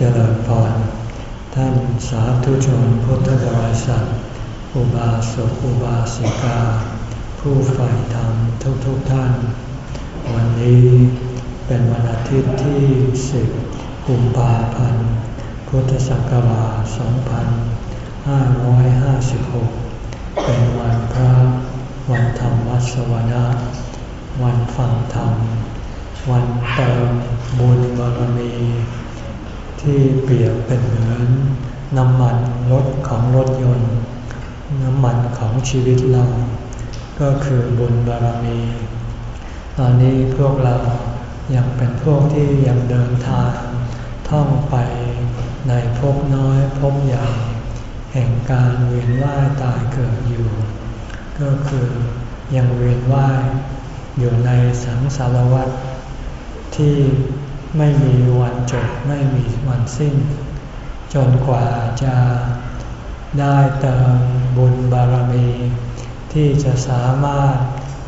เจริญพรท่านสาธุชนพุทธบริษัท อุบาสกอุบาสิกา ผู้ใฝ่ธรรมทุกทุกท่าน วันนี้เป็นวันอาทิตย์ที่ 10 กุมภาพันธ์ พุทธศักราช 2556 เป็นวันพระวันธรรมวัสวนะวันฟังธรรม วันเติมบุญบารมี ที่เปรียบเป็นเหมือนน้ำมันรถของรถยนต์ น้ำมันของชีวิตเรา ก็คือบุญบารมี ตอนนี้พวกเรายังเป็นพวกที่ยังเดินทางท่องไปในภพน้อยภพใหญ่ แห่งการเวียนว่ายตายเกิดอยู่ ก็คือยังเวียนว่ายอยู่ในสังสารวัฏที่ ไม่มีวันจบไม่มีวันสิ้น จนกว่าจะได้เติมบุญบารมี ที่จะสามารถ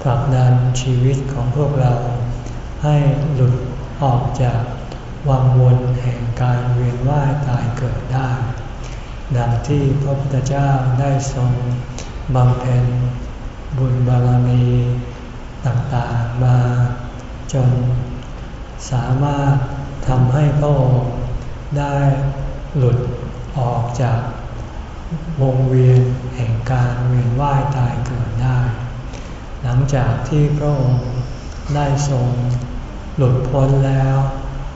ผลักดันชีวิตของพวกเรา ให้หลุดออกจากวังวนแห่งการเวียนว่ายตายเกิดได้ ดังที่พระพุทธเจ้าได้ทรงบำเพ็ญบุญบารมีต่างๆมาจน สามารถทำให้พระองค์ได้หลุดออกจากวงเวียนแห่งการเวียนว่ายตายเกิดได้ หลังจากที่พระองค์ได้ทรงหลุดพ้นแล้ว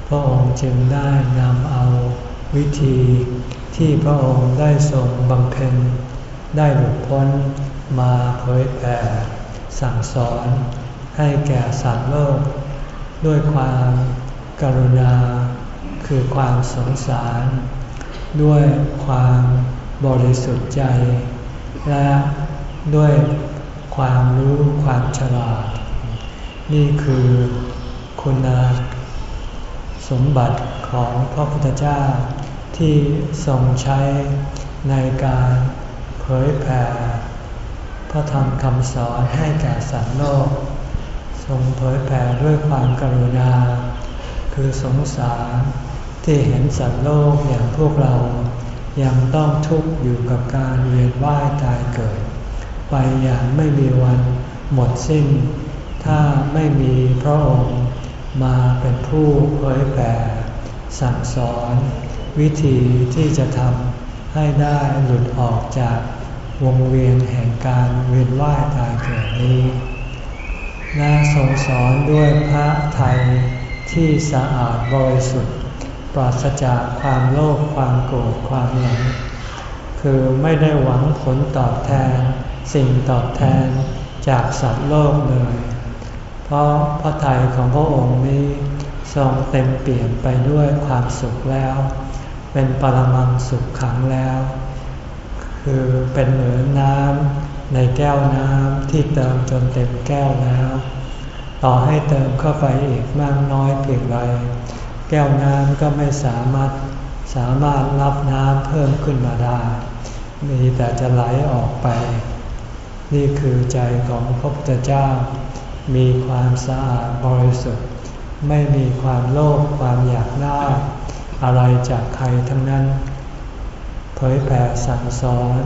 พระองค์จึงได้นำเอาวิธีที่พระองค์ได้ทรงบำเพ็ญได้หลุดพ้นมาเผยแผ่สั่งสอนให้แก่สัตว์โลก ด้วยความกรุณา คือความสงสาร ด้วยความบริสุทธิ์ใจ และด้วยความรู้ความฉลาด นี่คือคุณสมบัติของพระพุทธเจ้าที่ทรงใช้ในการเผยแผ่พระธรรมคำสอนให้แก่สัตว์โลก รงเผยแผ่ด้วยความกรุณา คือสงสารที่เห็นสัตว์โลกอย่างพวกเรา ยังต้องทุกข์อยู่กับการเวียนว่ายตายเกิด ไปอย่างไม่มีวันหมดสิ้น ถ้าไม่มีพระองค์มาเป็นผู้เผยแผ่สั่งสอน วิธีที่จะทำให้ได้หลุดออกจากวงเวียนแห่งการเวียนว่ายตายเกิดนี้ และทรงสอนด้วยพระไทยที่สะอาดบริสุทธิ์ ปราศจากความโลภความโกรธความหลงคือไม่ได้หวังผลตอบแทน สิ่งตอบแทนจากสัตว์โลกเลย เพราะพระทัยของพระองค์นี้ทรงเต็มเปลี่ยนไปด้วยความสุขแล้ว เป็นปรมังสุขขังแล้ว คือเป็นเหมือนน้ำ ในแก้วน้ำที่เติมจนเต็มแก้วแล้ว ต่อให้เติมเข้าไปอีกมากน้อยเพียงไรแก้วน้ำก็ไม่สามารถสามารถรับน้ำเพิ่มขึ้นมาได้ มีแต่จะไหลออกไป นี่คือใจของพระพุทธเจ้า มีความสะอาดบริสุทธิ์ ไม่มีความโลภความอยากได้อะไรจากใครทั้งนั้น เผยแผ่สั่งสอน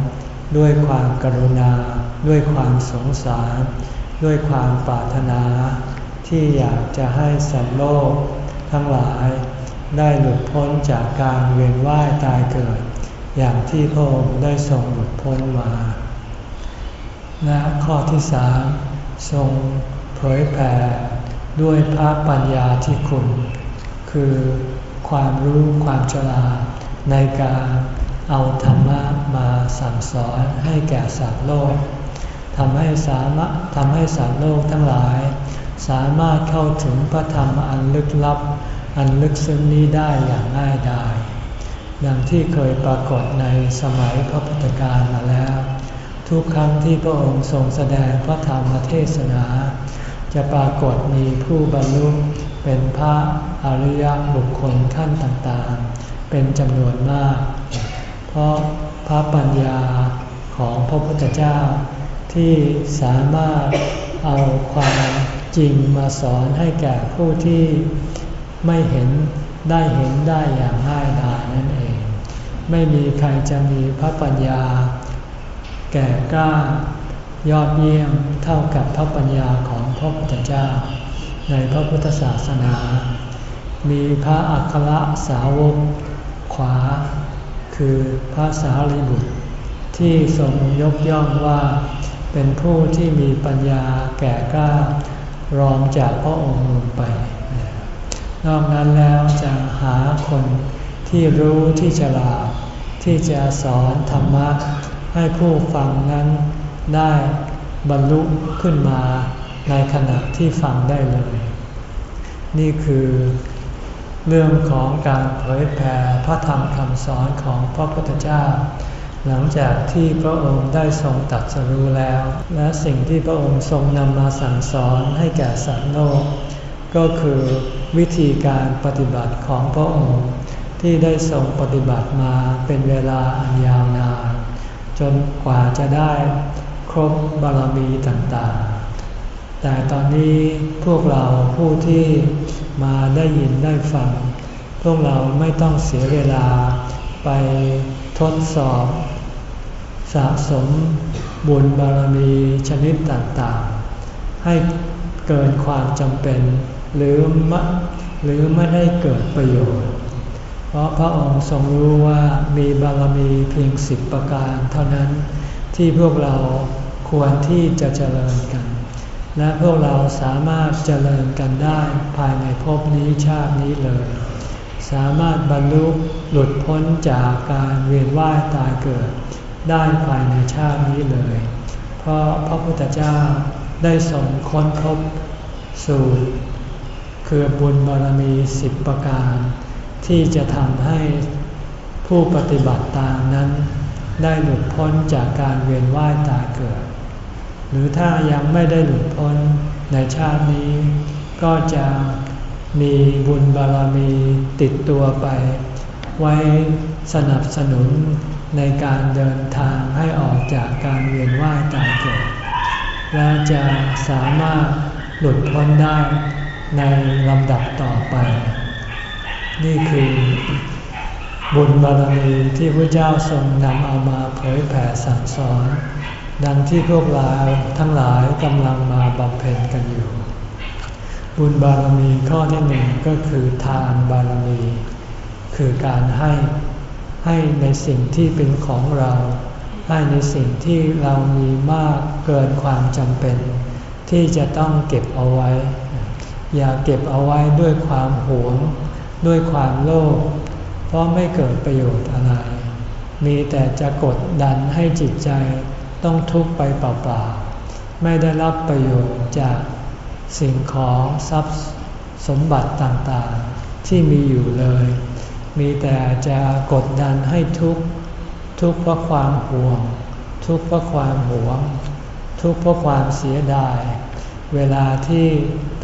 ด้วยความกรุณา ด้วยความสงสาร ด้วยความปรารถนา ที่อยากจะให้สัตว์โลก ทั้งหลายได้หลุดพ้นจากการเวียนว่ายตายเกิด อย่างที่พระองค์ได้ทรงหลุดพ้นมา และข้อที่สามทรงเผยแผ่ด้วยพระปัญญาที่คุณ คือความรู้ความฉลาดในการเอาธรรมะมาสั่งสอนให้แก่สัตว์โลก ทำให้สามารถทำให้สัตว์โลกทั้งหลาย สามารถเข้าถึงพระธรรมอันลึกลับ อันลึกซึ้งนี้ได้อย่างง่ายดายดังที่เคยปรากฏในสมัยพระพุทธการมาแล้ว ทุกครั้งที่พระองค์ทรงแสดงพระธรรมเทศนา จะปรากฏมีผู้บรรลุเป็นพระอริยบุคคลขั้นต่างๆ เป็นจำนวนมาก เพราะพระปัญญาของพระพุทธเจ้า ที่สามารถเอาความจริงมาสอนให้แก่ผู้ที่ไม่เห็นได้เห็นได้อย่างง่ายดายนั่นเอง ไม่มีใครจะมีพระปัญญา แก่กล้ายอดเยี่ยมเท่ากับพระปัญญาของพระพุทธเจ้า ในพระพุทธศาสนา มีพระอัครสาวกขวา คือพระสารีบุตร ที่ทรงยกย่องว่า เป็นผู้ที่มีปัญญาแก่กล้ารองจากพระองค์ลงไป นอกนั้นแล้วจะหาคนที่รู้ที่ฉลาดที่จะสอนธรรมะให้ผู้ฟังนั้นได้บรรลุขึ้นมาในขณะที่ฟังได้เลย นี่คือเรื่องของการเผยแผ่พระธรรมคำสอนของพระพุทธเจ้า หลังจากที่พระองค์ได้ทรงตัดสรู้แล้ว และสิ่งที่พระองค์ทรงนำมาสั่งสอนให้แก่สัตว์โลก ก็คือวิธีการปฏิบัติของพระองค์ ที่ได้ทรงปฏิบัติมาเป็นเวลาอันยาวนาน จนกว่าจะได้ครบบารมีต่างๆ แต่ตอนนี้พวกเราผู้ที่มาได้ยินได้ฟัง พวกเราไม่ต้องเสียเวลาไปทดสอบ สะสมบุญบารมีชนิดต่างๆ ให้เกินความจำเป็น หรือไม่หรือไม่ได้เกิดประโยชน์ เพราะพระองค์ทรงรู้ว่ามีบารมีเพียงสิบประการเท่านั้นที่พวกเราควรที่จะเจริญกัน และพวกเราสามารถเจริญกันได้ภายในภพนี้ชาตินี้เลย สามารถบรรลุหลุดพ้นจากการเวียนว่ายตายเกิด ได้ภายในชาตินี้เลย เพราะพระพุทธเจ้าได้ส่งค้นพบสูตร คือบุญบารมีสิบประการ ที่จะทำให้ผู้ปฏิบัติตามนั้น ได้หลุดพ้นจากการเวียนว่ายตายเกิด หรือถ้ายังไม่ได้หลุดพ้นในชาตินี้ ก็จะมีบุญบารมีติดตัวไป ไว้สนับสนุน ในการเดินทางให้ออกจากการเวียนว่ายตายเกิดและจะสามารถหลุดพ้นได้ในลำดับต่อไป นี่คือบุญบารมีที่พระเจ้าทรงนำเอามาเผยแผ่สั่งสอน ดังที่พวกเราทั้งหลายกำลังมาบำเพ็ญกันอยู่ บุญบารมีข้อที่หนึ่งก็คือทานบารมี คือการให้ ให้ในสิ่งที่เป็นของเรา ให้ในสิ่งที่เรามีมากเกินความจำเป็น ที่จะต้องเก็บเอาไว้ อย่าเก็บเอาไว้ด้วยความหวง ด้วยความโลภเพราะไม่เกิดประโยชน์อะไร มีแต่จะกดดันให้จิตใจต้องทุกข์ไปเปล่าๆ ไม่ได้รับประโยชน์จากสิ่งของทรัพย์สมบัติต่างๆ ที่มีอยู่เลย มีแต่จะกดดันให้ทุกข์ทุกข์เพราะความห่วง ทุกข์เพราะความหวง ทุกข์เพราะความเสียดาย เวลาที่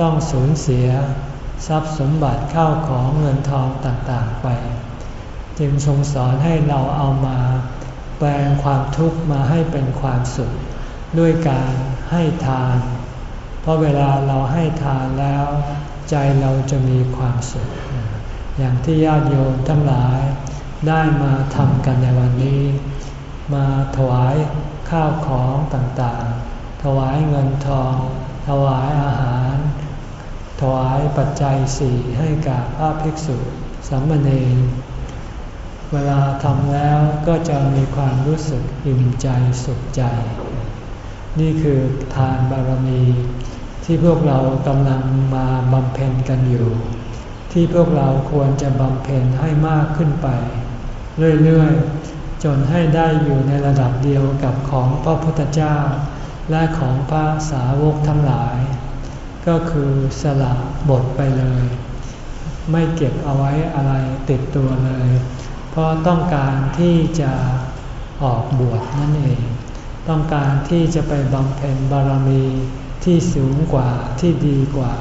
ต้องสูญเสีย ทรัพย์สมบัติเข้าของเงินทองต่างๆไป จึงทรงสอนให้เราเอามาแปลงความทุกข์มาให้เป็นความสุข ด้วยการให้ทาน เพราะเวลาเราให้ทานแล้ว ใจเราจะมีความสุข อย่างที่ญาติโยมทั้งหลายได้มาทำกันในวันนี้ มาถวายข้าวของต่างๆ ถวายเงินทอง ถวายอาหาร ถวายปัจจัยสี่ให้กับพระภิกษุสามเณรเวลาทำแล้วก็จะมีความรู้สึกอิ่มใจสุขใจ นี่คือทานบารมีที่พวกเรากำลังมาบำเพ็ญกันอยู่ ที่พวกเราควรจะบำเพ็ญให้มากขึ้นไป เรื่อยๆ จนให้ได้อยู่ในระดับเดียวกับของพระพุทธเจ้า และของพระสาวกทั้งหลาย ก็คือสละบทไปเลย ไม่เก็บเอาไว้อะไรติดตัวเลย เพราะต้องการที่จะออกบวชนั่นเอง ต้องการที่จะไปบำเพ็ญบารมีที่สูงกว่าที่ดีกว่า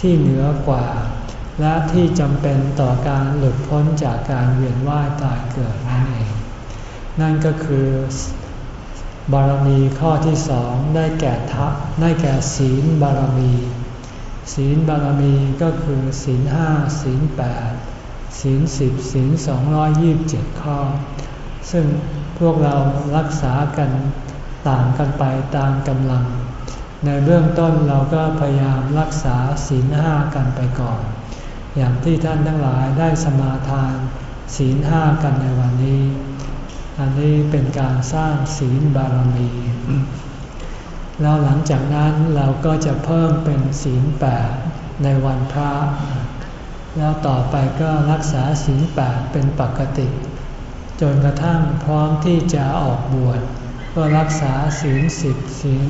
ที่เหนือกว่า และที่จำเป็นต่อการหลุดพ้นจากการเวียนว่ายตายเกิดนั่นเอง นั่นก็คือบารมีข้อที่สองได้แก่ทะได้แก่ศีลบารมี ศีลบารมีก็คือศีลห้าศีลแปดศีลสิบศีลสองร้อยยี่บเจ็ดข้อ ซึ่งพวกเรารักษากันต่างกันไปตามกำลัง ในเบื้องต้นเราก็พยายามรักษาศีลห้ากันไปก่อน อย่างที่ท่านทั้งหลายได้สมาทานศีลห้ากันในวันนี้ อันนี้เป็นการสร้างศีลบารมี แล้วหลังจากนั้นเราก็จะเพิ่มเป็นศีลแปดในวันพระ แล้วต่อไปก็รักษาศีลแปดเป็นปกติ จนกระทั่งพร้อมที่จะออกบวชก็รักษาศีลสิบศีล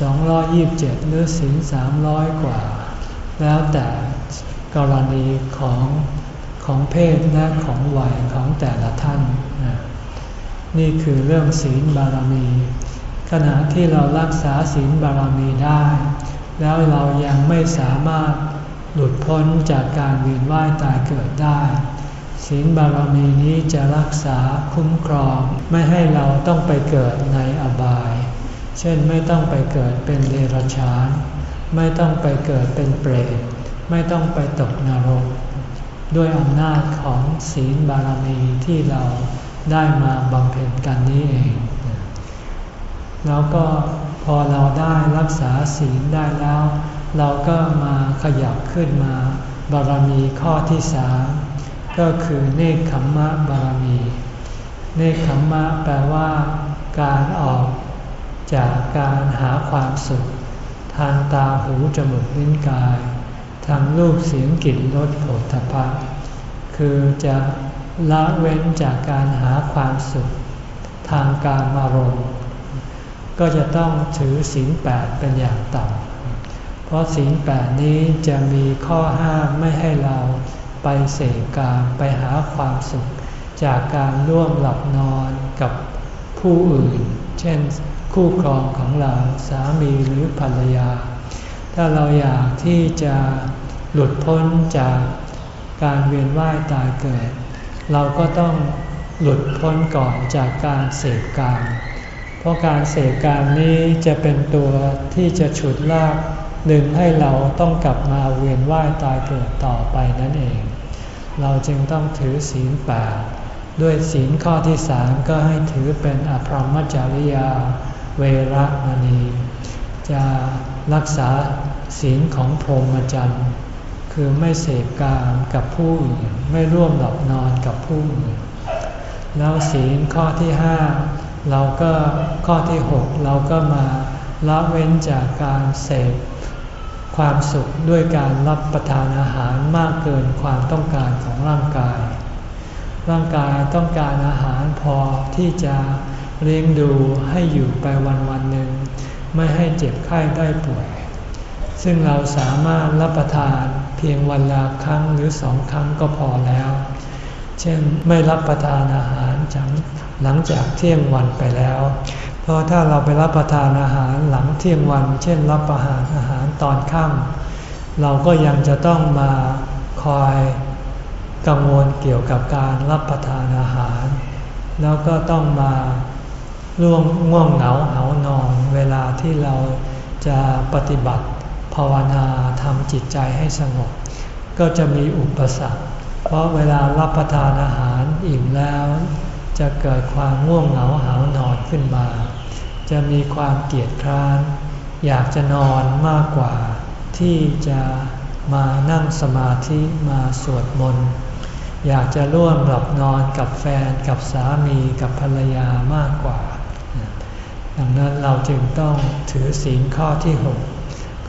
สองร้อยิบเจ็ดหรือศีลสามร้อยกว่า แล้วแต่ กรณีของของเพศและของวัยของแต่ละท่าน นี่คือเรื่องศีลบารมี ขณะที่เรารักษาศีลบารมีได้ แล้วเรายังไม่สามารถหลุดพ้นจากการเวียนว่ายตายเกิดได้ ศีลบารมีนี้จะรักษาคุ้มครองไม่ให้เราต้องไปเกิดในอบาย เช่นไม่ต้องไปเกิดเป็นเดรัจฉาน ไม่ต้องไปเกิดเป็นเปรต ไม่ต้องไปตกนรก ด้วยอำนาจของศีลบารมีที่เราได้มาบำเพ็ญกันนี้เอง แล้วก็พอเราได้รักษาศีลได้แล้ว เราก็มาขยับขึ้นมาบารมีข้อที่สามก็คือเนคขมมะบารมี เนคขมมะแปลว่า การออกจากการหาความสุข ทางตาหูจมูกลิ้นกาย ทางรูปเสียงกลิ่นรสโผฏฐัพพะคือจะละเว้นจากการหาความสุขทางการอารมณ์ ก็จะต้องถือศีลแปดเป็นอย่างต่ำเพราะศีลแปดนี้จะมีข้อห้ามไม่ให้เราไปเสกการไปหาความสุข จากการร่วมหลับนอนกับผู้อื่น เช่นคู่ครองของเราสามีหรือภรรยา ถ้าเราอยากที่จะ หลุดพ้นจากการเวียนว่ายตายเกิด เราก็ต้องหลุดพ้นก่อนจากการเสกการเพราะการเสกการนี้จะเป็นตัวที่จะฉุดลากดึงให้เราต้องกลับมาเวียนว่ายตายเกิดต่อไปนั่นเอง เราจึงต้องถือศีลแปดด้วยศีลข้อที่สามก็ให้ถือเป็นอภรรมจริยาเวรมณี จะรักษาศีลของพรหมจรรย์ คือไม่เสพกามกับผู้อื่นไม่ร่วมหลับนอนกับผู้อื่นแล้วศีลข้อที่ห้าเราก็ข้อที่หกเราก็มาละเว้นจากการเสพความสุขด้วยการรับประทานอาหารมากเกินความต้องการของร่างกาย ร่างกายต้องการอาหารพอที่จะเลี้ยงดูให้อยู่ไปวันวันหนึ่งไม่ให้เจ็บไข้ได้ป่วย ซึ่งเราสามารถรับประทานเพียงวันละครั้งหรือสองครั้งก็พอแล้ว เช่นไม่รับประทานอาหารจังหลังจากเที่ยงวันไปแล้ว เพราะถ้าเราไปรับประทานอาหารหลังเที่ยงวัน เช่น รับประทานอาหารตอนค่ำเราก็ยังจะต้องมาคอยกังวลเกี่ยวกับการรับประทานอาหาร แล้วก็ต้องมาร่วงง่วงเหงาเหานอนเวลาที่เราจะปฏิบัติ ภาวนาทำจิตใจให้สงบ ก็จะมีอุปสรรค เพราะเวลารับประทานอาหารอิ่มแล้ว จะเกิดความง่วงเหงาหานอนขึ้นมา จะมีความเกียดคร้าน อยากจะนอนมากกว่า ที่จะมานั่งสมาธิมาสวดมนต์อยากจะร่วมหลับนอนกับแฟนกับสามีกับภรรยามากกว่า ดังนั้นเราจึงต้องถือศีลข้อที่6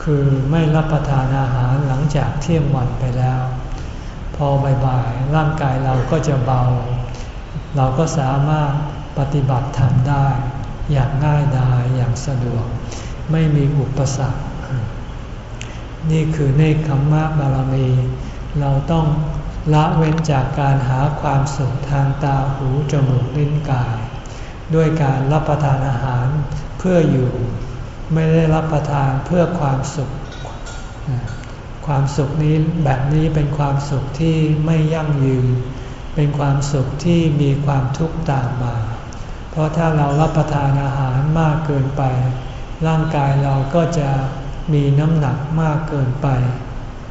คือไม่รับประทานอาหารหลังจากเที่ยงวันไปแล้ว พอบ่ายๆร่างกายเราก็จะเบา เราก็สามารถปฏิบัติธรรมได้ อย่างง่ายดายอย่างสะดวก ไม่มีอุปสรรค นี่คือเนคขมมะบารมี เราต้องละเว้นจากการหาความสุขทางตาหูจมูกลิ้นกาย ด้วยการรับประทานอาหารเพื่ออยู่ ไม่ได้รับประทานเพื่อความสุข ความสุขนี้แบบนี้เป็นความสุขที่ไม่ยั่งยืน เป็นความสุขที่มีความทุกข์ตามมา เพราะถ้าเรารับประทานอาหารมากเกินไป ร่างกายเราก็จะมีน้ำหนักมากเกินไป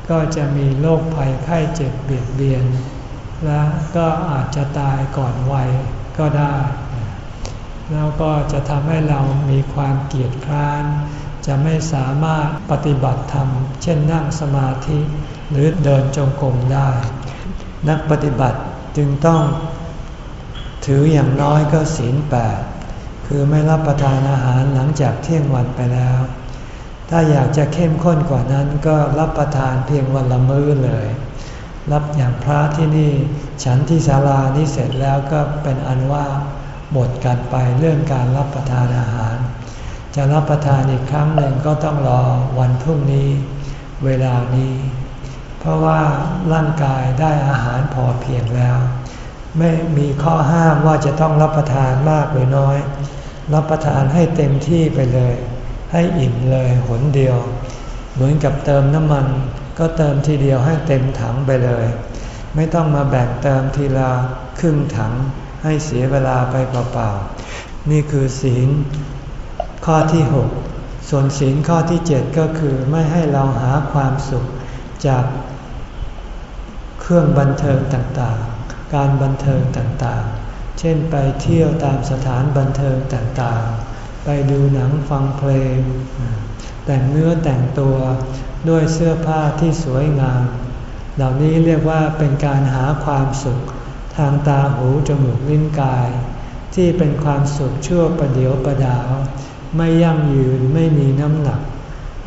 ก็จะมีโรคภัยไข้เจ็บเบียดเบียน และก็อาจจะตายก่อนวัยก็ได้ แล้วก็จะทำให้เรามีความเกียจคร้าน จะไม่สามารถปฏิบัติธรรม เช่นนั่งสมาธิหรือเดินจงกรมได้ นักปฏิบัติจึงต้องถืออย่างน้อยก็ศีลแปดคือไม่รับประทานอาหารหลังจากเที่ยงวันไปแล้ว ถ้าอยากจะเข้มข้นกว่านั้นก็รับประทานเพียงวันละมื้อเลย รับอย่างพระที่นี่ ฉันที่ศาลานี้เสร็จแล้วก็เป็นอันว่า หมดกันไปเรื่องการรับประทานอาหาร จะรับประทานอีกครั้งหนึ่งก็ต้องรอวันพรุ่งนี้ เวลานี้ เพราะว่าร่างกายได้อาหารพอเพียงแล้ว ไม่มีข้อห้ามว่าจะต้องรับประทานมากหรือน้อย รับประทานให้เต็มที่ไปเลย ให้อิ่มเลยหนเดียว เหมือนกับเติมน้ำมัน ก็เติมทีเดียวให้เต็มถังไปเลย ไม่ต้องมาแบ่งเติมทีละครึ่งถัง ให้เสียเวลาไปเปล่าๆ นี่คือศีลข้อที่ 6 ส่วนศีลข้อที่ 7 ก็คือไม่ให้เราหาความสุขจากเครื่องบันเทิงต่างๆ การบันเทิงต่างๆ เช่นไปเที่ยวตามสถานบันเทิงต่างๆ ไปดูหนังฟังเพลง แต่งเนื้อแต่งตัวด้วยเสื้อผ้าที่สวยงาม เหล่านี้เรียกว่าเป็นการหาความสุข ทางตาหูจมูกลิ้นกาย ที่เป็นความสุขชั่วประเดียวประดาว ไม่ยั่งยืนไม่มีน้ำหนัก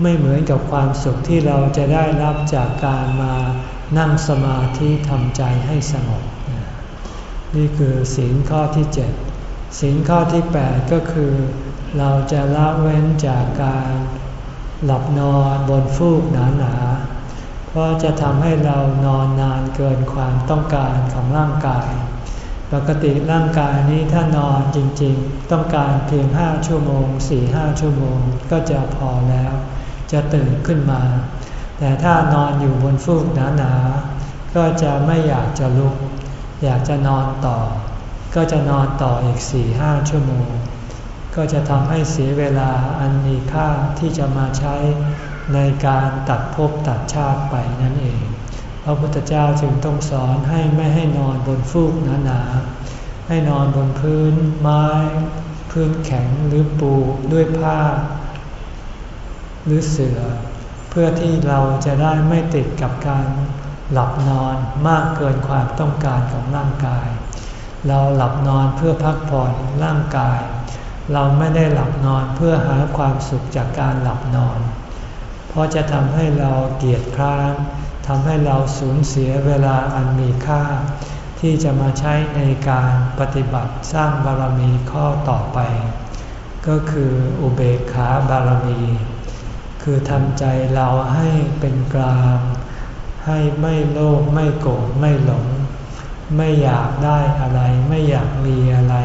ไม่เหมือนกับความสุขที่เราจะได้รับจากการมานั่งสมาธิทำใจให้สงบ นี่คือศีลข้อที่7ศีลข้อที่8ก็คือ เราจะละเว้นจากการหลับนอนบนฟูกหนาๆ เพราะจะทำให้เรานอนนานเกินความต้องการของร่างกาย ปกติร่างกายนี้ถ้านอนจริงๆ ต้องการเพียง5ชั่วโมง4-5ชั่วโมงก็จะพอแล้ว จะตื่นขึ้นมา แต่ถ้านอนอยู่บนฟูกหนาๆ ก็จะไม่อยากจะลุก อยากจะนอนต่อ ก็จะนอนต่ออีกสี่ห้าชั่วโมง ก็จะทำให้เสียเวลาอันมีค่าที่จะมาใช้ ในการตัดภพตัดชาติไปนั่นเอง พระพุทธเจ้าจึงต้องสอนให้ไม่ให้นอนบนฟูกหนาๆ ให้นอนบนพื้นไม้ พื้นแข็งหรือปูด้วยผ้า หรือเสือ่อเพื่อที่เราจะได้ไม่ติดกับการหลับนอนมากเกินความต้องการของร่างกาย เราหลับนอนเพื่อพักผ่อนร่างกาย เราไม่ได้หลับนอนเพื่อหาความสุขจากการหลับนอน เพราะจะทำให้เราเกียจคร้านทำให้เราสูญเสียเวลาอันมีค่า ที่จะมาใช้ในการปฏิบัติสร้างบารมีข้อต่อไป ก็คืออุเบกขาบารมี คือทำใจเราให้เป็นกลาง ให้ไม่โลภไม่โกรธไม่หลง ไม่อยากได้อะไร ไม่อยากมีอะไร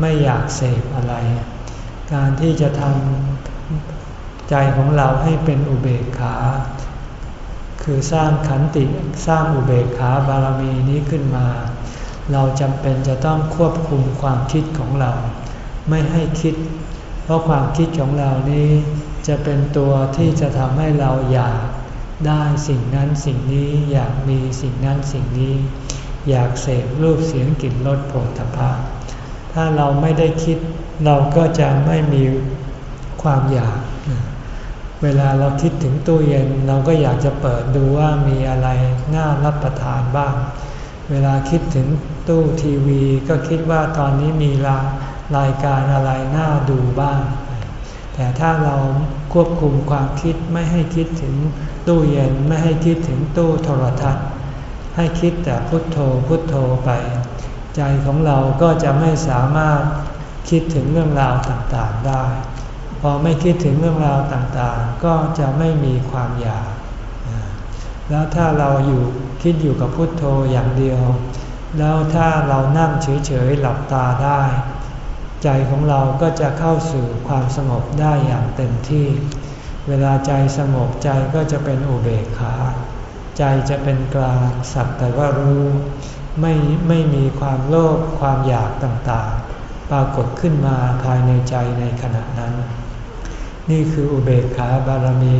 ไม่อยากเสพอะไร การที่จะทำ ใจของเราให้เป็นอุเบกขา คือสร้างขันติสร้างอุเบกขาบารมีนี้ขึ้นมา เราจำเป็นจะต้องควบคุมความคิดของเรา ไม่ให้คิด เพราะความคิดของเรานี้จะเป็นตัวที่จะทำให้เราอยากได้สิ่งนั้นสิ่งนี้อยากมีสิ่งนั้นสิ่งนี้ อยากเสพรูปเสียงกลิ่นรสโผฏฐัพพะถ้าเราไม่ได้คิดเราก็จะไม่มีความอยาก เวลาเราคิดถึงตู้เย็นเราก็อยากจะเปิดดูว่ามีอะไรน่ารับประทานบ้าง เวลาคิดถึงตู้ทีวีก็คิดว่าตอนนี้มีรายการอะไรน่าดูบ้าง แต่ถ้าเราควบคุมความคิดไม่ให้คิดถึงตู้เย็นไม่ให้คิดถึงตู้โทรทัศน์ ให้คิดแต่พุทโธพุทโธไป ใจของเราก็จะไม่สามารถคิดถึงเรื่องราวต่างๆได้ อไม่คิดถึงเรื่องราวต่างๆ ก็จะไม่มีความอยาก แล้วถ้าเราอยู่คิดอยู่กับพุทโธอย่างเดียว แล้วถ้าเรานั่งเฉยๆหลับตาได้ ใจของเราก็จะเข้าสู่ความสงบได้อย่างเต็มที่ เวลาใจสงบใจก็จะเป็นอุเบกขา ใจจะเป็นกลางสักแต่ว่ารู้ไม่ไม่มีความโลภความอยากต่างๆ ปรากฏขึ้นมาภายในใจในขณะนั้น นี่คืออุเบกขาบารมี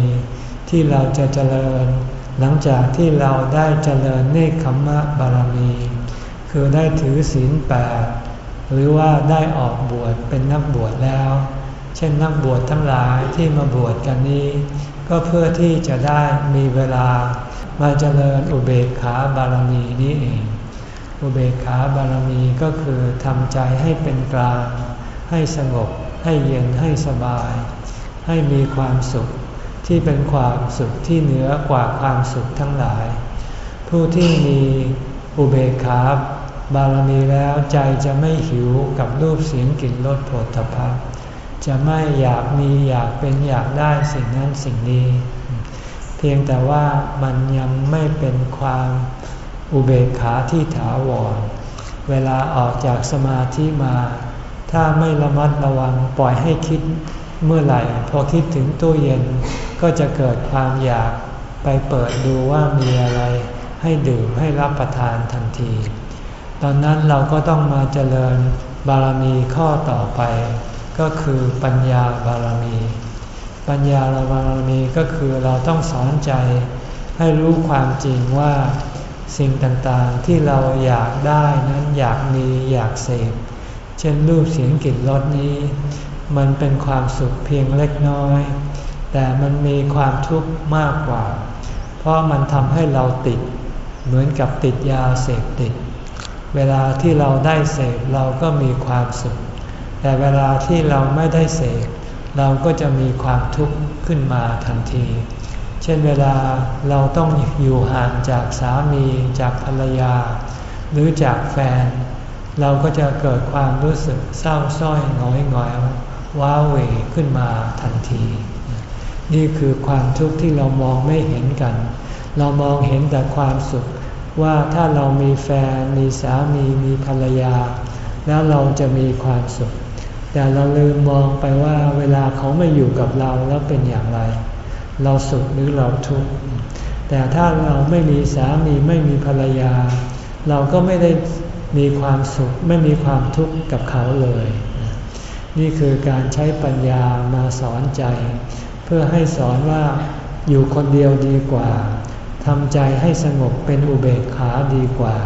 ที่เราจะเจริญ หลังจากที่เราได้เจริญเนคขมมะบารมี คือได้ถือศีลแปดหรือว่าได้ออกบวชเป็นนักบวชแล้ว เช่นนักบวชทั้งหลายที่มาบวชกันนี้ ก็เพื่อที่จะได้มีเวลามาเจริญอุเบกขาบารมีนี้เอง อุเบกขาบารมีก็คือทำใจให้เป็นกลาง ให้สงบ ให้เย็นให้สบาย ให้มีความสุขที่เป็นความสุขที่เหนือกว่าความสุขทั้งหลาย ผู้ที่มีอุเบกขาบารมีแล้วใจจะไม่หิวกับรูปเสียงกลิ่นรสผลตภะจะไม่อยากมีอยากเป็นอยากได้สิ่งนั้นสิ่งนี้ เพียงแต่ว่ามันยังไม่เป็นความอุเบกขาที่ถาวร เวลาออกจากสมาธิมา ถ้าไม่ระมัดระวังปล่อยให้คิด เมื่อไหร่พอคิดถึงตู้เย็นก็จะเกิดความอยากไปเปิดดูว่ามีอะไรให้ดื่มให้รับประทานทันที ตอนนั้นเราก็ต้องมาเจริญบารมีข้อต่อไป ก็คือปัญญาบารมี ปัญญาบารมีก็คือเราต้องสอนใจ ให้รู้ความจริงว่า สิ่งต่างๆที่เราอยากได้นั้นอยากมีอยากเสพเช่นรูปเสียงกลิ่นรสนี้ มันเป็นความสุขเพียงเล็กน้อย แต่มันมีความทุกข์มากกว่า เพราะมันทำให้เราติด เหมือนกับติดยาเสพติด เวลาที่เราได้เสพเราก็มีความสุข แต่เวลาที่เราไม่ได้เสพเราก็จะมีความทุกข์ขึ้นมาทันที เช่นเวลาเราต้องอยู่ห่างจากสามีจากภรรยา หรือจากแฟน เราก็จะเกิดความรู้สึกเศร้าส้อยหงอยหงอย ว้าเหวขึ้นมาทันที นี่คือความทุกข์ที่เรามองไม่เห็นกัน เรามองเห็นแต่ความสุข ว่าถ้าเรามีแฟน มีสามี มีภรรยา แล้วเราจะมีความสุข แต่เราลืมมองไปว่าเวลาเขาไม่อยู่กับเราแล้วเป็นอย่างไร เราสุขหรือเราทุกข์ แต่ถ้าเราไม่มีสามีไม่มีภรรยา เราก็ไม่ได้มีความสุขไม่มีความทุกข์กับเขาเลย นี่คือการใช้ปัญญามาสอนใจ เพื่อให้สอนว่าอยู่คนเดียวดีกว่าทำใจให้สงบเป็นอุเบกขาดีกว่า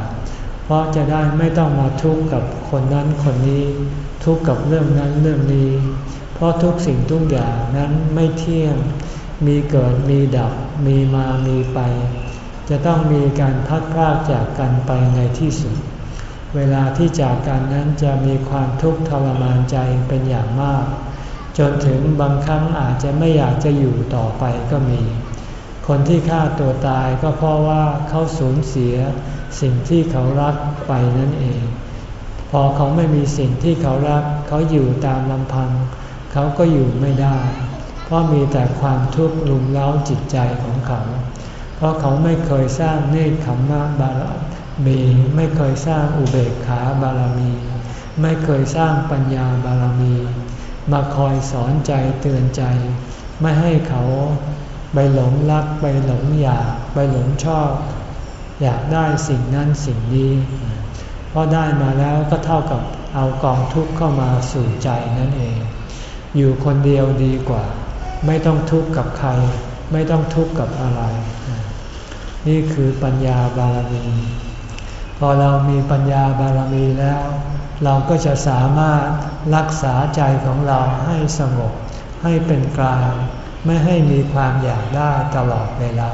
เพราะจะได้ไม่ต้องมาทุกข์กับคนนั้นคนนี้ ทุกข์กับเรื่องนั้นเรื่องนี้ เพราะทุกสิ่งทุกอย่างนั้นไม่เที่ยง มีเกิดมีดับ มีมามีไป จะต้องมีการพัดพรากจากกันไปในที่สุด เวลาที่จากกันนั้นจะมีความทุกข์ทรมานใจเป็นอย่างมาก จนถึงบางครั้งอาจจะไม่อยากจะอยู่ต่อไปก็มี คนที่ฆ่าตัวตายก็เพราะว่าเขาสูญเสียสิ่งที่เขารักไปนั่นเอง พอเขาไม่มีสิ่งที่เขารัก เขาอยู่ตามลำพัง เขาก็อยู่ไม่ได้ เพราะมีแต่ความทุกข์ลุมเล้าจิตใจของเขา เพราะเขาไม่เคยสร้างเนคขมมะบารมี ไม่เคยสร้างอุเบกขาบารมี ไม่เคยสร้างปัญญาบารมี มาคอยสอนใจเตือนใจ ไม่ให้เขาไปหลงรักไปหลงอยากไปหลงชอบ อยากได้สิ่งนั้นสิ่งนี้เพราะได้มาแล้วก็เท่ากับเอากองทุกข์เข้ามาสู่ใจนั่นเอง อยู่คนเดียวดีกว่า ไม่ต้องทุกข์กับใคร ไม่ต้องทุกข์กับอะไร นี่คือปัญญาบารมี พอเรามีปัญญาบารมีแล้ว เราก็จะสามารถรักษาใจของเราให้สงบ ให้เป็นกลาง ไม่ให้มีความอยากได้ตลอดเวลา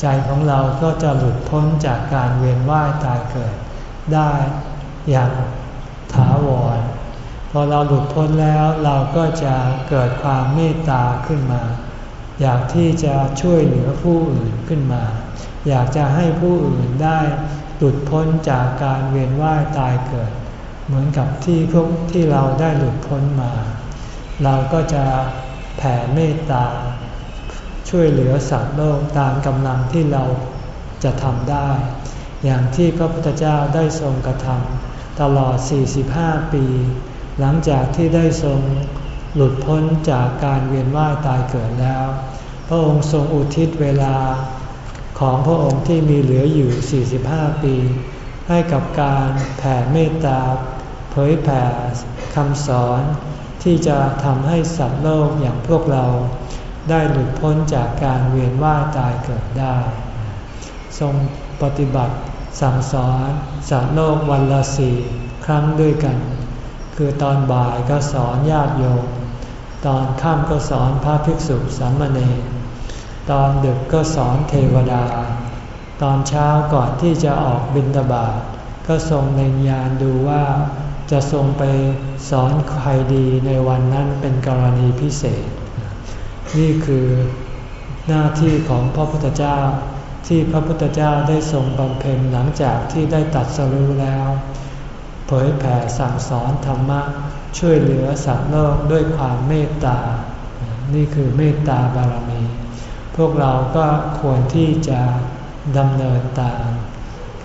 ใจของเราก็จะหลุดพ้นจากการเวียนว่ายตายเกิด ได้อย่างถาวร พอเราหลุดพ้นแล้วเราก็จะเกิดความเมตตาขึ้นมา อยากที่จะช่วยเหลือผู้อื่นขึ้นมา อยากจะให้ผู้อื่นได้ หลุดพ้นจากการเวียนว่ายตายเกิด เหมือนกับที่พวกที่เราได้หลุดพ้นมา เราก็จะแผ่เมตตา ช่วยเหลือสัตว์โลกตามกำลังที่เราจะทำได้ อย่างที่พระพุทธเจ้าได้ทรงกระทำตลอด 45 ปี หลังจากที่ได้ทรงหลุดพ้นจากการเวียนว่ายตายเกิดแล้ว พระองค์ทรงอุทิศเวลา ของพระองค์ที่มีเหลืออยู่ 45 ปี ให้กับการแผ่เมตตา เผยแผ่คำสอน ที่จะทำให้สัตว์โลกอย่างพวกเรา ได้หลุดพ้นจากการเวียนว่ายตายเกิดได้ ทรงปฏิบัติสั่งสอนสัตว์โลกวันละสี่ครั้งด้วยกัน คือตอนบ่ายก็สอนญาติโยม ตอนค่ำก็สอนพระภิกษุสามเณร ตอนดึกก็สอนเทวดา ตอนเช้าก่อนที่จะออกบิณฑบาตก็ทรงเล็งยานดูว่าจะทรงไปสอนใครดีในวันนั้นเป็นกรณีพิเศษ นี่คือหน้าที่ของพระพุทธเจ้าที่พระพุทธเจ้าได้ทรงบำเพ็ญหลังจากที่ได้ตัดสรู้แล้ว เผยแผ่สั่งสอนธรรมะ ช่วยเหลือสัตว์โลกด้วยความเมตตา นี่คือเมตตาบารมี พวกเราก็ควรที่จะดำเนินตาม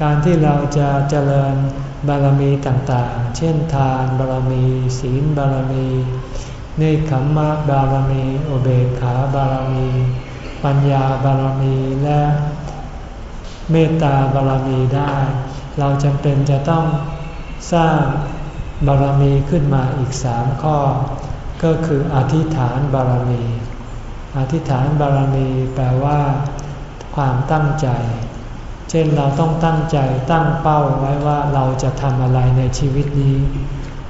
การที่เราจะเจริญบารมีต่างๆ เช่นทานบารมี ศีลบารมีเนคขมมะบารมีโอเบกขาบารมี ปัญญาบารมีและเมตตาบารมีได้ เราจำเป็นจะต้องสร้างบารมีขึ้นมาอีกสามข้อ ก็คืออธิษฐานบารมี อธิษฐานบารมีแปลว่า ความตั้งใจ เช่นเราต้องตั้งใจตั้งเป้าไว้ว่าเราจะทำอะไรในชีวิตนี้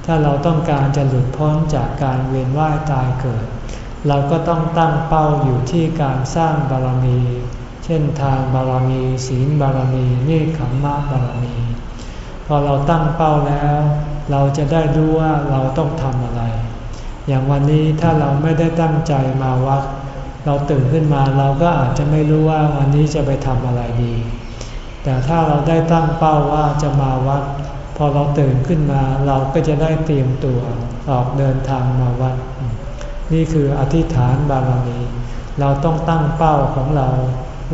ถ้าเราต้องการจะหลุดพ้นจากการเวียนว่ายตายเกิด เราก็ต้องตั้งเป้าอยู่ที่การสร้างบารมี เช่นทานบารมี ศีลบารมีเนคขมมะบารมี พอเราตั้งเป้าแล้ว เราจะได้รู้ว่าเราต้องทำอะไร อย่างวันนี้ถ้าเราไม่ได้ตั้งใจมาวัด เราตื่นขึ้นมาเราก็อาจจะไม่รู้ว่าวันนี้จะไปทำอะไรดี แต่ถ้าเราได้ตั้งเป้าว่าจะมาวัด พอเราตื่นขึ้นมาเราก็จะได้เตรียมตัวออกเดินทางมาวัด นี่คืออธิษฐานบารมี เราต้องตั้งเป้าของเรา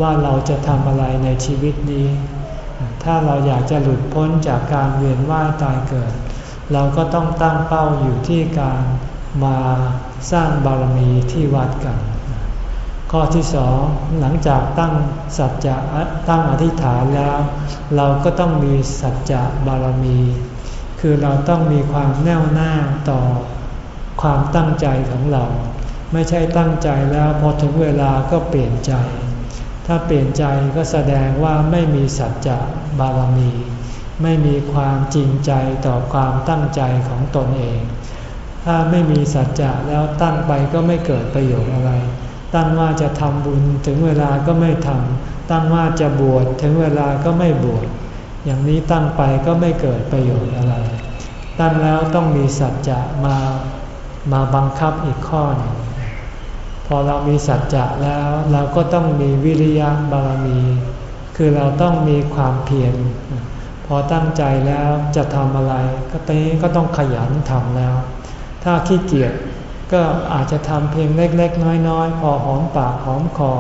ว่าเราจะทำอะไรในชีวิตนี้ ถ้าเราอยากจะหลุดพ้นจากการเวียนว่ายตายเกิด เราก็ต้องตั้งเป้าอยู่ที่การมาสร้างบารมีที่วัดกัน ข้อที่สองหลังจากตั้งสัจจะตั้งอธิษฐานแล้ว เราก็ต้องมีสัจจะบารมี คือเราต้องมีความแน่วแน่ต่อความตั้งใจของเรา ไม่ใช่ตั้งใจแล้วพอถึงเวลาก็เปลี่ยนใจ ถ้าเปลี่ยนใจก็แสดงว่าไม่มีสัจจะบารมี ไม่มีความจริงใจต่อความตั้งใจของตนเอง ถ้าไม่มีสัจจะแล้วตั้งไปก็ไม่เกิดประโยชน์อะไร ตั้งว่าจะทำบุญถึงเวลาก็ไม่ทำตั้งว่าจะบวชถึงเวลาก็ไม่บวชอย่างนี้ตั้งไปก็ไม่เกิดประโยชน์อะไร ตั้งแล้วต้องมีสัจจะมามาบังคับอีกข้อหนึ่งพอเรามีสัจจะแล้วเราก็ต้องมีวิริยะบารมี คือเราต้องมีความเพียรพอตั้งใจแล้วจะทำอะไร ก็ตนี้ก็ต้องขยันทำแล้ว ถ้าขี้เกียจ ก็อาจจะทำเพียงเล็กๆ น้อยๆ พอหอมปากหอมคอ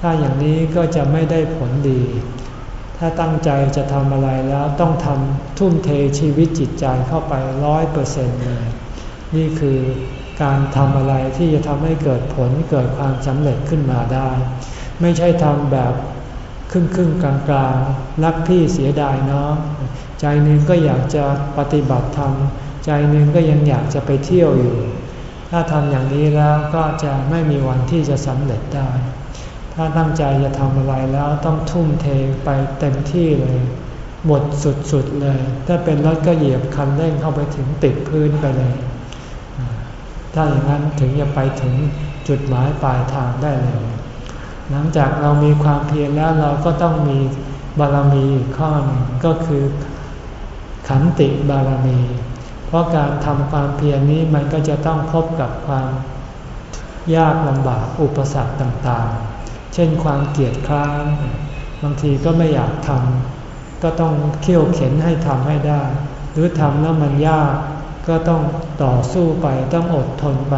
ถ้าอย่างนี้ก็จะไม่ได้ผลดี ถ้าตั้งใจจะทำอะไรแล้วต้องทำทุ่มเทชีวิตจิตใจเข้าไปร้อยเปอร์เซ็นต์เลย นี่คือการทำอะไรที่จะทำให้เกิดผลเกิดความสำเร็จขึ้นมาได้ ไม่ใช่ทำแบบครึ่งครึ่งกลางกลางรักพี่เสียดายเนาะใจหนึ่งก็อยากจะปฏิบัติธรรม ใจหนึ่งก็ยังอยากจะไปเที่ยวอยู่ ถ้าทำอย่างนี้แล้วก็จะไม่มีวันที่จะสำเร็จได้ ถ้าตั้งใจจะทำอะไรแล้วต้องทุ่มเทไปเต็มที่เลย หมดสุดๆเลย ถ้าเป็นรถก็เหยียบคันเร่งเข้าไปถึงติดพื้นไปเลย ถ้าอย่างนั้นถึงจะไปถึงจุดหมายปลายทางได้เลย หลังจากเรามีความเพียรแล้วเราก็ต้องมีบารมีอีกข้อนึงก็คือขันติบารมี เพราะการทำความเพียรนี้มันก็จะต้องพบกับความยากลำบากอุปสรรคต่างๆ เช่นความเกียดคร้านบางทีก็ไม่อยากทำก็ต้องเขี่ยวเข็นให้ทำให้ได้ หรือทำแล้วมันยากก็ต้องต่อสู้ไปต้องอดทนไป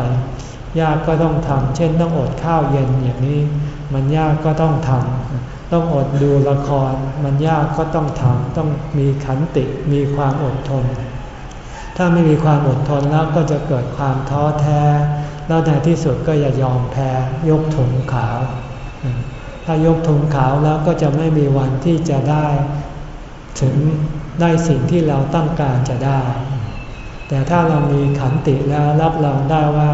ยากก็ต้องทำเช่นต้องอดข้าวเย็นอย่างนี้ มันยากก็ต้องทำต้องอดดูละคร มันยากก็ต้องทำต้องมีขันติมีความอดทน ถ้าไม่มีความอดทนแล้วก็จะเกิดความท้อแท้ แล้วในที่สุดก็อย่ายอมแพ้ยกถุงขาว ถ้ายกถุงขาวแล้วก็จะไม่มีวันที่จะได้ ถึงได้สิ่งที่เราต้องการจะได้ แต่ถ้าเรามีขันติแล้วรับรองได้ว่า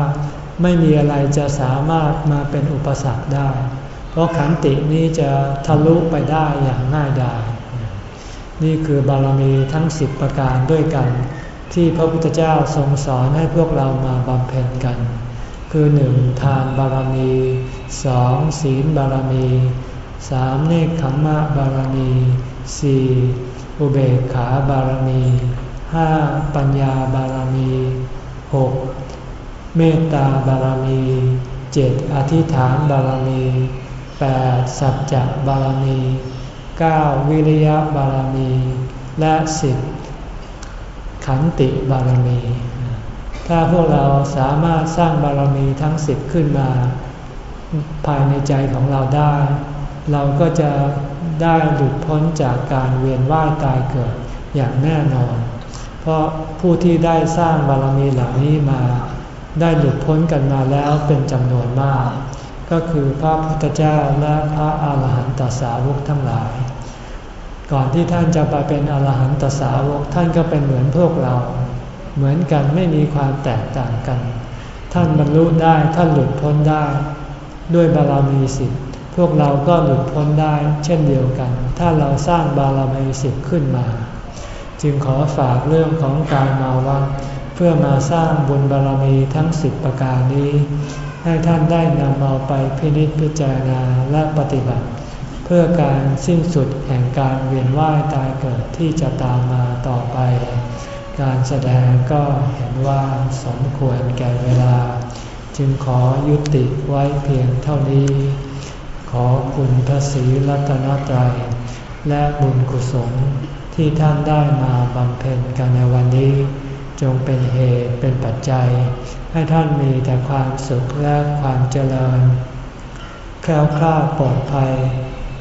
ไม่มีอะไรจะสามารถมาเป็นอุปสรรคได้ เพราะขันตินี้จะทะลุไปได้อย่างง่ายดายนี่คือบารมีทั้งสิบประการด้วยกัน ที่พระพุทธเจ้าทรงสอนให้พวกเรามาบำเพ็ญกัน คือหนึ่งทานบารมีสองศีลบารมีสามเนคขมมะบารมีสี่อุเบกขาบารมีห้าปัญญาบารมีหกเมตตาบารมีเจ็ดอธิษฐานบารมีแปดสัจจะบารมี 9. วิริยะบารมี และสิบ ขันติบารมี ถ้าพวกเราสามารถสร้างบารมีทั้งสิบขึ้นมา ภายในใจของเราได้ เราก็จะได้หลุดพ้นจากการเวียนว่ายตายเกิดอย่างแน่นอน เพราะผู้ที่ได้สร้างบารมีเหล่านี้มา ได้หลุดพ้นกันมาแล้วเป็นจำนวนมาก ก็คือพระพุทธเจ้าและพระอาหารหันตสาวกทั้งหลาย ก่อนที่ท่านจะไปเป็นอรหันตสาวกท่านก็เป็นเหมือนพวกเรา เหมือนกันไม่มีความแตกต่างกัน ท่านบรรลุได้ท่านหลุดพ้นได้ ด้วยบารมีสิบพวกเราก็หลุดพ้นได้เช่นเดียวกัน ถ้าเราสร้างบารมีสิบขึ้นมา จึงขอฝากเรื่องของการมาวัดเพื่อมาสร้างบุญบารมีทั้งสิบประการนี้ ให้ท่านได้นำเอาไปพินิจพิจารณาและปฏิบัติ เพื่อการสิ้นสุดแห่งการเวียนว่ายตายเกิดที่จะตามมาต่อไป การแสดงก็เห็นว่าสมควรแก่เวลา จึงขอยุติไว้เพียงเท่านี้ ขอคุณพระศรีรัตนตรัย และบุญกุศลที่ท่านได้มาบำเพ็ญกันในวันนี้ จงเป็นเหตุเป็นปัจจัย ให้ท่านมีแต่ความสุขและความเจริญแคล้วคลาดปลอดภัย